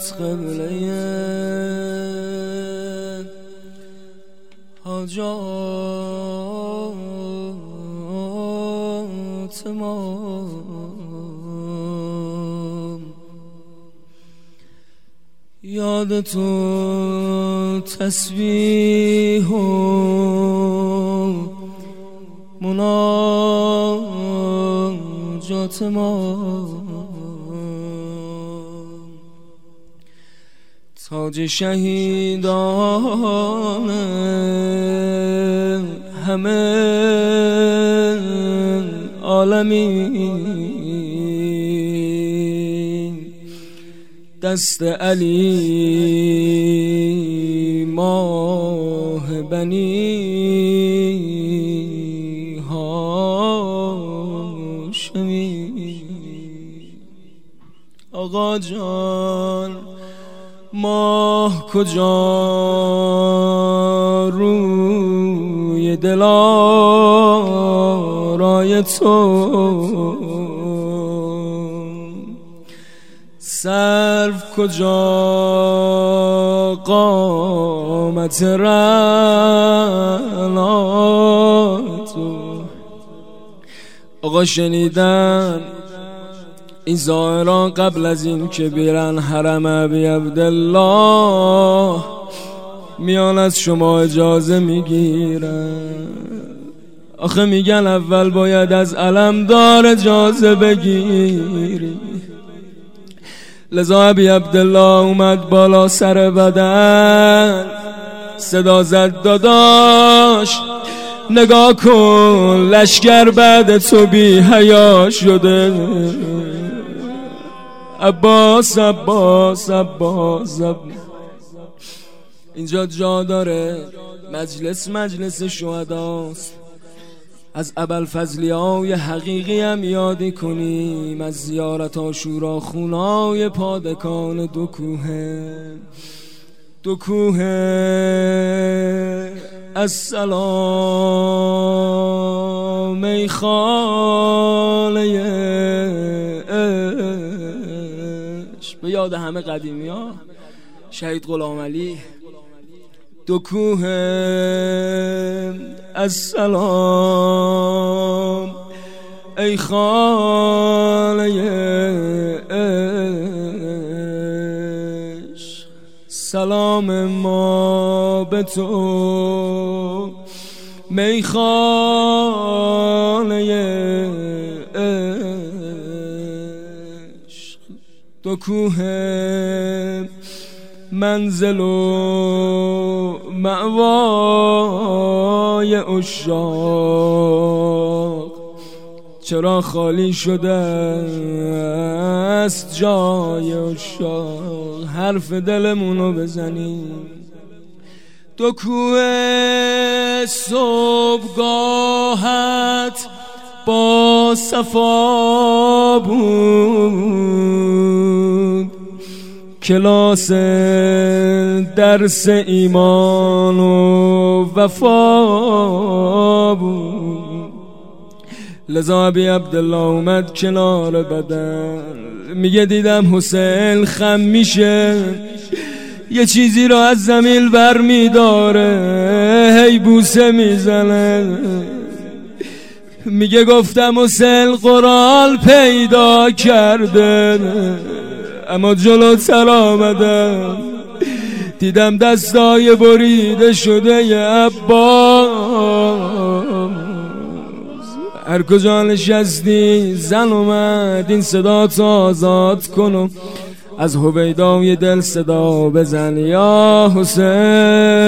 حاجت قبله حاجات ما. یاد تو تسبیح و مناجات ما. تاج شهیدان همه عالمی دست علی ماه بنی هاشمی. آقا جان ماه کجا روی دلارای تو؟ سرو کجا قامت تو؟ آقا شنیدن این زائران قبل از این که بیرن حرم ابی عبدالله میان از شما اجازه می‌گیرن. آخه میگن اول باید از دار اجازه بگیری. لذا ابی عبدالله اومد بالا سر بدن صدا زد داداش. نگاه کن لشگر بعد تو بی حیا شده. عباس عباس عباس اینجا جا داره مجلس مجلس شهداست. از ابل فضلی های حقیقی هم یادی کنیم از زیارت آشورا خونای پادکان دو کوه. دو کوه السلام ای خاله به یاد همه قدیمی ها شهید غلام علی. دو کوه السلام ای خانه سلام ما به تو. میخانه دو کوه منزل و معوای اشاق چرا خالی شده است جای اشاق حرف دلمونو بزنیم دو کوه صبحگاهت با صفا بود. کلاس درس ایمان و وفا بود. لذا ابی عبدالله اومد کنار بدن. میگه دیدم حسین خم میشه. یه چیزی رو از زمین بر میداره. هی بوسه می‌زنه. میگه گفتم حسین قرآن پیدا کرده. اما جلوتر آمدم دیدم دستای بریده شده عباس. هر کجا نشستی زن اومد این صدا تو آزاد کنم از هویدای دل صدا بزن یا حسین.